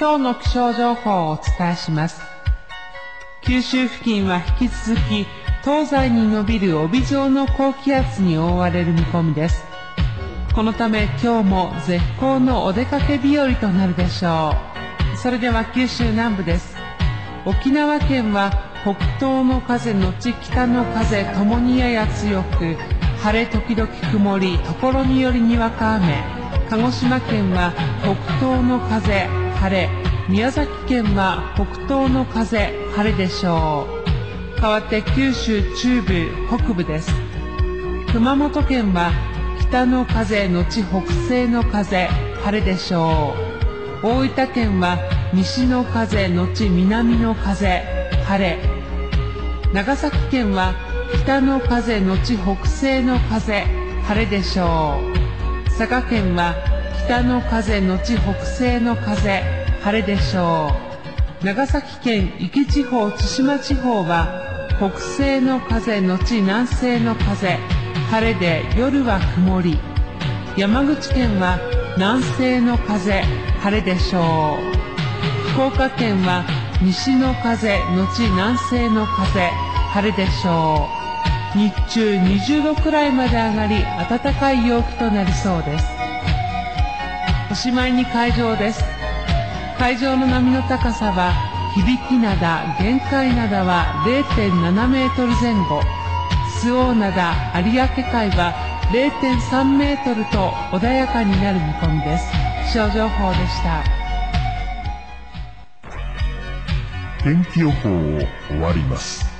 今日の気象情報をお伝えします。九州付近は引き続き東西に伸びる帯状の高気圧に覆われる見込みです。このため今日も絶好のお出かけ日和となるでしょう。それでは九州南部です。沖縄県は北東の風のち北の風ともにやや強く、晴れ時々曇り、ところによりにわか雨。鹿児島県は北東の風、晴れ。宮崎県は北東の風、晴れでしょう。変わって九州中部、北部です。熊本県は北の風のち北西の風、晴れでしょう。大分県は西の風のち南の風、晴れ。長崎県は北の風のち北西の風、晴れでしょう。佐賀県は北の風のち北西の風、晴れでしょう。長崎県壱岐地方対馬地方は北西の風のち南西の風、晴れで夜は曇り。山口県は南西の風、晴れでしょう。福岡県は西の風のち南西の風、晴れでしょう。日中20度くらいまで上がり、暖かい陽気となりそうです。しまいに海上です。海上の波の高さは、響き灘、限界灘は0.7メートル前後、周防灘、有明海は0.3メートルと穏やかになる見込みです。気象情報でした。天気予報を終わります。